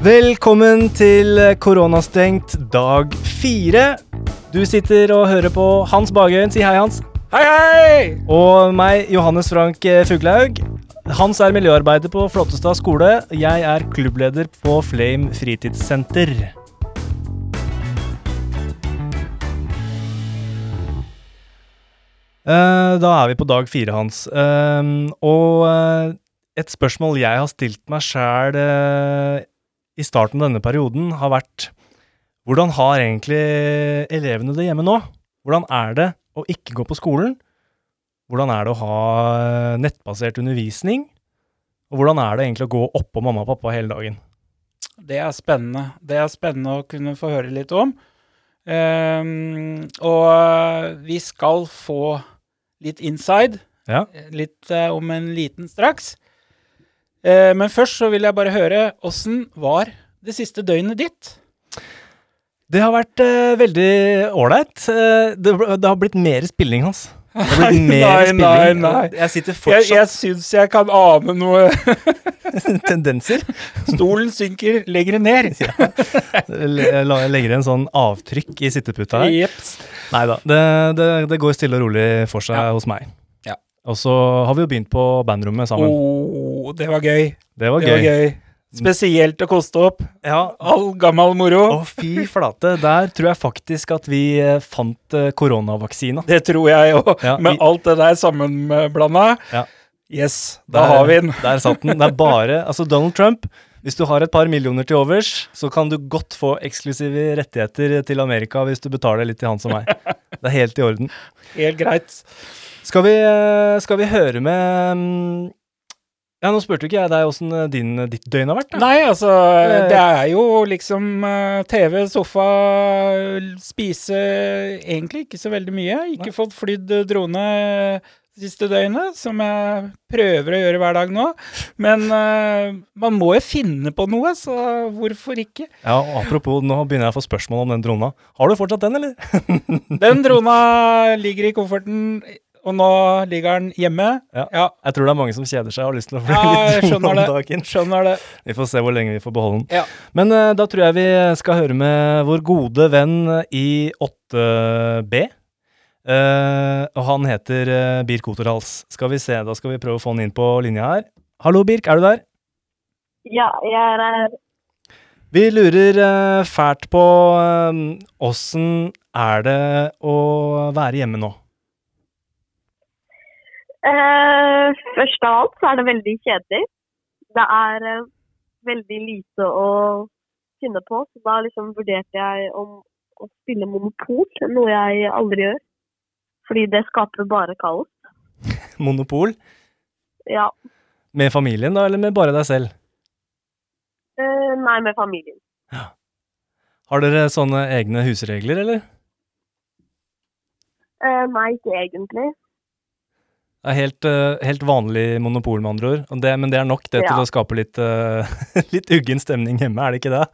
Velkommen til koronastengt dag fire. Du sitter og hører på Hans Bagøyen. Si hei, Hans. Hei, hei! Og meg, Johannes Frank Fuglaug. Hans er miljøarbeider på Flåttestad skole. Jeg er klubbleder på Flame fritidssenter. Eh, da er vi på dag fire, Hans. Eh, og eh, et spørsmål jeg har stilt meg sjæl i starten av denne perioden, har vært hvordan har egentlig elevene det hjemme nå? Hvordan er det å ikke gå på skolen? Hvordan er det å ha nettbasert undervisning? Og hvordan er det egentlig å gå oppå mamma og pappa hele dagen? Det er spennende. Det er spennende å kunne få høre litt om. Um, og vi skal få litt inside. Ja. Litt uh, om en liten straks. Uh, men først så vil jeg bare høre åssen var det siste døgnet ditt? Det har vært eh, veldig ålreit. Det, det, har blitt mer spilling hans. Det nei, spilling. Nei, nei. Jeg sitter fortsatt Jeg, jeg syns jeg kan ane noe tendenser. Stolen synker lenger ned. ja. Jeg legger en sånn avtrykk i sitteputa her. Yep. Nei da, det, det, det går stille og rolig for seg Ja. hos meg. Ja. Og så har vi jo begynt på bandrommet sammen. Oh, det var gøy. det var Det var gøy. gøy. Spesielt å koste opp. Ja. All gammel moro. Å, fy flate. Der tror jeg faktisk at vi eh, fant eh, koronavaksina. Det tror jeg òg. Ja, Med vi- alt det der sammenblanda. Ja. Yes, da Der- har vi den. Der satt den. Det er bare Altså, Donald Trump hvis du har et par millioner til overs, så kan du godt få eksklusive rettigheter til Amerika hvis du betaler litt til han som meg. Det er helt i orden. Helt greit. Skal vi, eh, skal vi høre med mm, Ja, nå spurte ikke jeg deg åssen din, ditt døgn har vært. Da. Nei, altså, det er jo liksom eh, TV, sofa, spise Egentlig ikke så veldig mye. Ikke fått flydd drone siste døgnet, som jeg prøver å gjøre hver dag nå. Men uh, man må jo finne på noe, så hvorfor ikke? Ja, og Apropos, nå begynner jeg å få spørsmål om den drona. Har du fortsatt den, eller? Den drona ligger i kofferten, og nå ligger den hjemme. Ja. ja Jeg tror det er mange som kjeder seg og har lyst til å få Ja, litt om det. dagen. Skjønner det. Vi får se hvor lenge vi får beholde den. Ja. Men uh, da tror jeg vi skal høre med vår gode venn i 8B. Uh, og han heter uh, Birk Oterhals. Skal vi se, da skal vi prøve å få han inn på linja her. Hallo, Birk, er du der? Ja, jeg er her. Vi lurer eh, fælt på eh, åssen er det å være hjemme nå? Eh, først av alt så er det veldig kjedelig. Det er eh, veldig lite å finne på, så da liksom vurderte jeg om å spille monopol, noe jeg aldri gjør. Fordi det skaper bare kaos. Monopol? Ja. Med familien, da, eller med bare deg selv? Eh, nei, med familien. Har dere sånne egne husregler, eller? Eh, nei, ikke egentlig. Det er helt, eh, helt vanlig monopol, med andre ord. Det, men det er nok det til å skape litt, uh, litt uggen stemning hjemme, er det ikke det?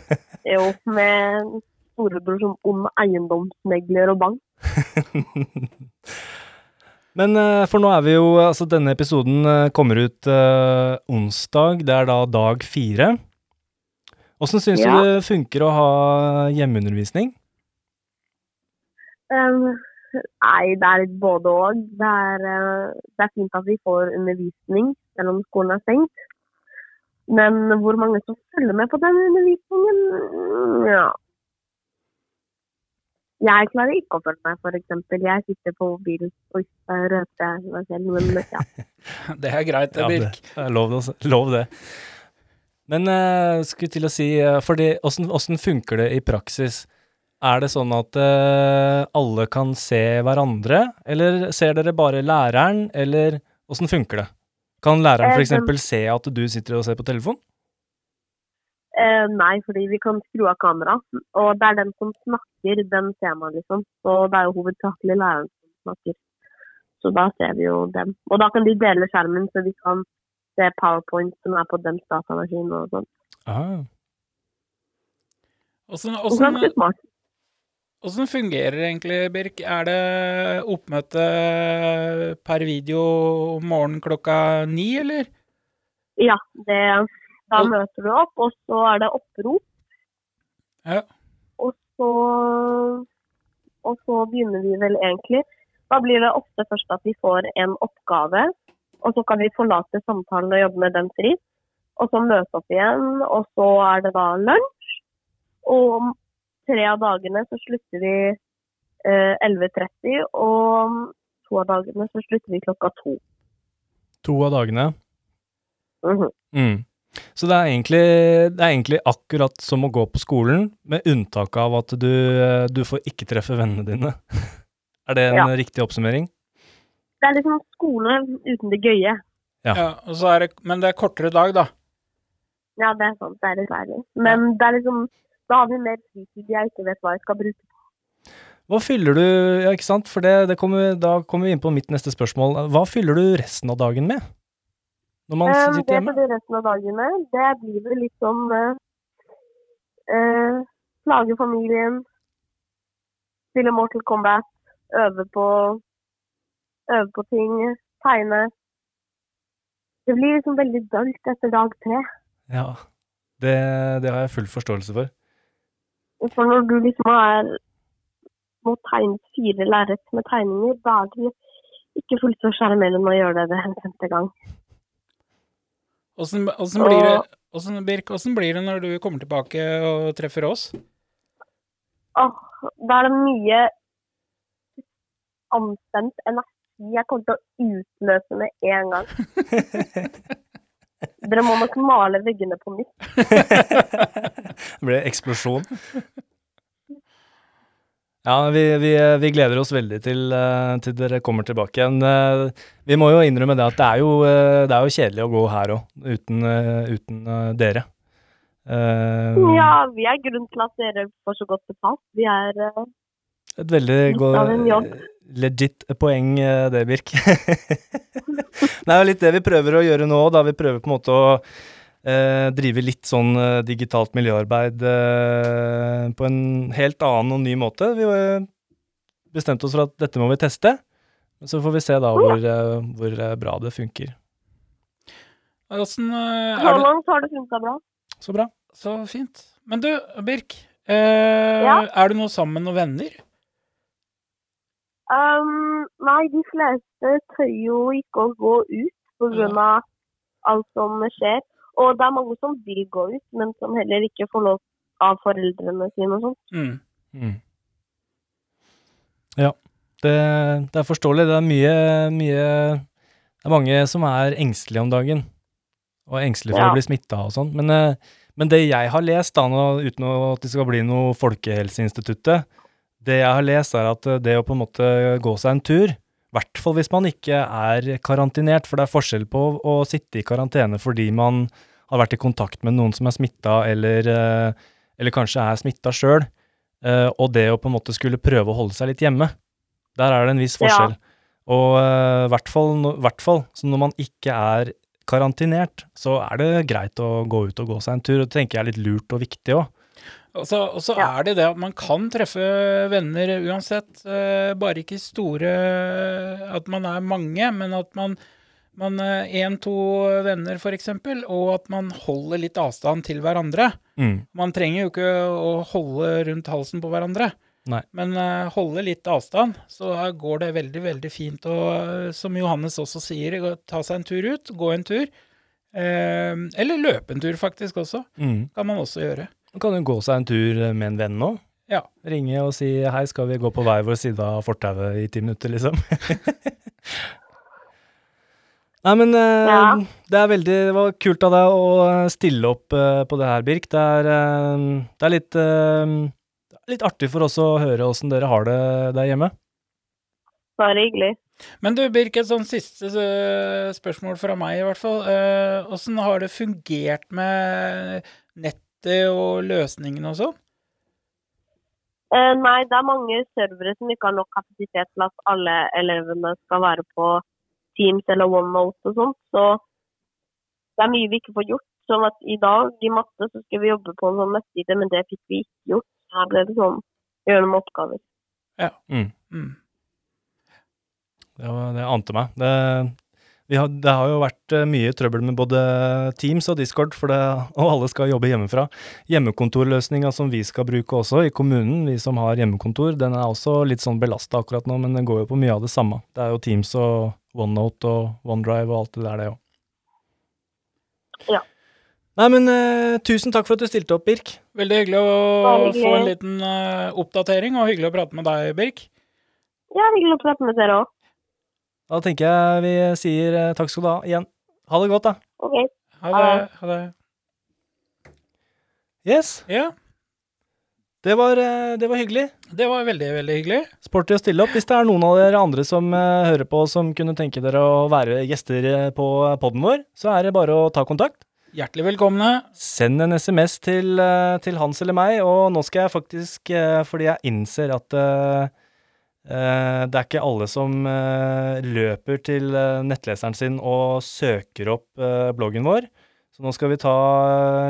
Jo, med storebror som ond eiendomsmegler og bank. Men uh, for nå er vi jo Altså, denne episoden kommer ut uh, onsdag. Det er da dag fire. Åssen syns Ja. du det funker å ha hjemmeundervisning? Eh, nei, det er litt både òg. Det eh, det er fint at vi får undervisning selv om skolen er stengt. Men hvor mange som følger med på den undervisningen, mm, ja. Jeg klarer ikke å følge med, f.eks. Jeg sitter på mobilen. og røper jeg meg selv, men ja. Det er greit, Birk. Ja, lov, det, lov det. Men uh, skulle til å si uh, fordi åssen funker det i praksis? Er det sånn at uh, alle kan se hverandre, eller ser dere bare læreren, eller åssen funker det? Kan læreren Eh, f.eks. se at du sitter og ser på telefon? Eh, nei, fordi vi kan skru av kamera. Og det er den som snakker, den ser man liksom. Og det er jo hovedsakelig læreren som snakker. Så da ser vi jo dem. Og da kan de dele skjermen, så vi kan se powerpoint som er på dems datamaskin og sånn. Ah. Ganske smart. Åssen fungerer det egentlig, Birk? Er det oppmøte per video om morgenen klokka ni, eller? Ja, det, Da møter du opp, og så er det opprop. Ja. Og så, og så begynner vi vel egentlig. Da blir det ofte først at vi får en oppgave, og så kan vi forlate samtalen og jobbe med den fritt. Og så møte opp igjen, og så er det da lunsj. Og tre av dagene så slutter vi eh, 11.30, og to av dagene så slutter vi klokka to. To av dagene. Mhm. Mm. Så det er, egentlig, det er egentlig akkurat som å gå på skolen, med unntak av at du, du får ikke treffe vennene dine. er det en Ja. riktig oppsummering? Det er liksom skole uten det gøye. Ja. Ja, og så er det, men det er kortere dag, da. Ja, det er sant. Det er dessverre. Men det er liksom Da har vi mer fritid jeg ikke vet hva jeg skal bruke. Hva fyller du Ja, ikke sant? For det, det kommer, da kommer vi inn på mitt neste spørsmål. Hva fyller du resten av dagen med? Når man Eh, sitter det hjemme? for resten av dagen med, det blir vel litt sånn eh, eh, Plage familien, spille Mortal Kombat, øve på Øve på ting, tegne. Det blir liksom veldig dølt etter dag tre. Ja. Det, det har jeg full forståelse for. For når du liksom er må tegne fire lerret med tegninger, da er det ikke fullt så sjarmerende å gjøre det det femte gang. Åssen blir det Hvordan, Birk, åssen blir det når du kommer tilbake og treffer oss? Åh, da er det mye anspent energi jeg kommer til å utløse med en gang. Dere må nok male veggene på nytt. det ble eksplosjon. Ja, vi, vi, vi gleder oss veldig til, eh, til dere kommer tilbake igjen. Eh, Vi må jo innrømme det at det er jo, eh, det er jo kjedelig å gå her òg, uten, uten dere. Ja, vi er grunnen til at dere får så godt betalt. Vi er Et veldig godt av en jobb. Legit poeng, eh, det, Birk. det er jo litt det vi prøver å gjøre nå, da vi prøver på en måte å eh, drive litt sånn eh, digitalt miljøarbeid eh, på en helt annen og ny måte. Vi bestemte oss for at dette må vi teste, så får vi se da hvor, eh, hvor eh, bra det funker. Åssen eh, Så er det langt har det funka bra. Så bra. Så fint. Men du, Birk. Eh, Ja? Er du nå sammen med noen venner? Um, nei, de fleste tør jo ikke å gå ut pga. alt som skjer. Og det er mange som vil gå ut, men som heller ikke får lov av foreldrene sine og sånt. Mm. Mm. Ja, det, det er forståelig. Det er mye, mye Det er mange som er engstelige om dagen. Og engstelige for Ja. å bli smitta og sånn. Men, eh, men det jeg har lest, da, nå, uten at det skal bli noe Folkehelseinstituttet, det jeg har lest, er at eh, det å på en måte gå seg en tur, i hvert fall hvis man ikke er karantinert, for det er forskjell på å, sitte i karantene fordi man har vært i kontakt med noen som er smitta, eller, eh, eller kanskje er smitta sjøl, og det å på en måte skulle prøve å holde seg litt hjemme. Der er det en viss Ja. forskjell. Og eh, i hvert fall så når man ikke er karantinert, så er det greit å gå ut og gå seg en tur. og Det tenker jeg er litt lurt og viktig òg. Og så, og så Ja. er det det at man kan treffe venner uansett. eh, bare ikke store At man er mange, men at man én-to venner, for eksempel, og at man holder litt avstand til hverandre. Mm. Man trenger jo ikke å holde rundt halsen på hverandre. Nei. Men uh, holde litt avstand, så går det veldig, veldig fint. Og eh, som Johannes også sier, ta seg en tur ut, gå en tur. Eh, eller løpe en tur, faktisk, også. Mm. Kan man også gjøre. Man kan jo gå seg en tur med en venn nå. Ja. Ringe og si hei, skal vi gå på hver vår side av fortauet i ti minutter, liksom. Nei, men eh, Ja. det er veldig Det var kult av deg å stille opp eh, på det her, Birk. Det er, eh, det er litt, eh, litt artig for oss å høre åssen dere har det der hjemme. Bare hyggelig. Men du, Birk, et sånn siste eh, spørsmål fra meg, i hvert fall. Eh, Åssen har det fungert med nettet og løsningene og sånn? Eh, nei, det er mange servere som ikke har nok kapasitet til at alle elevene skal være på Teams eller OneNote og sånt. Så det er mye vi ikke får gjort. Sånn at i dag i matte så skal vi jobbe på en sånn nettside, men det fikk vi ikke gjort. Så da ble det sånn gjøre noen oppgaver. Mm. Mm. Det, var, det ante meg. Det, har, det har jo vært eh, mye trøbbel med både Teams og Discord, for det, og alle skal jobbe hjemmefra. Hjemmekontorløsninga som vi skal bruke også i kommunen, vi som har hjemmekontor, den er også litt sånn belasta akkurat nå, men den går jo på mye av det samme. Det er jo Teams og OneNote og OneDrive og alt det der, det òg. Ja. Nei, men uh, tusen takk for at du stilte opp, Birk. Veldig hyggelig å hyggelig. få en liten uh, oppdatering, og hyggelig å prate med deg, Birk. Ja, hyggelig å prate med dere òg. Da tenker jeg vi sier eh, takk skal du ha igjen. Ha det godt, da. OK. Ha det. Ha det. Yes, Ja, det var, eh, det var hyggelig. det var veldig, veldig hyggelig. Sporty å stille opp. Hvis det er noen av dere andre som eh, hører på som kunne tenke dere å være gjester på poden vår, så er det bare å ta kontakt. Hjertelig velkomne. Send en SMS til, til Hans eller meg, og nå skal jeg faktisk, fordi jeg innser at det er ikke alle som eh, løper til eh, nettleseren sin og søker opp eh, bloggen vår, så nå skal vi ta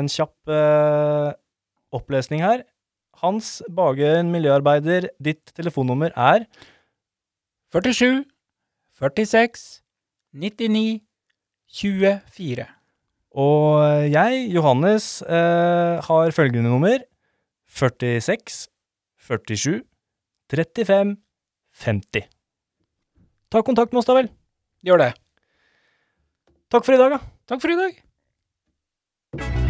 en kjapp eh, opplesning her. Hans Bagen, miljøarbeider, ditt telefonnummer er 47 46 99 24. Og jeg, Johannes, eh, har følgende nummer 46 47 35 50. Ta kontakt med oss, da vel. Gjør det. Takk for i dag, da. Takk for i dag.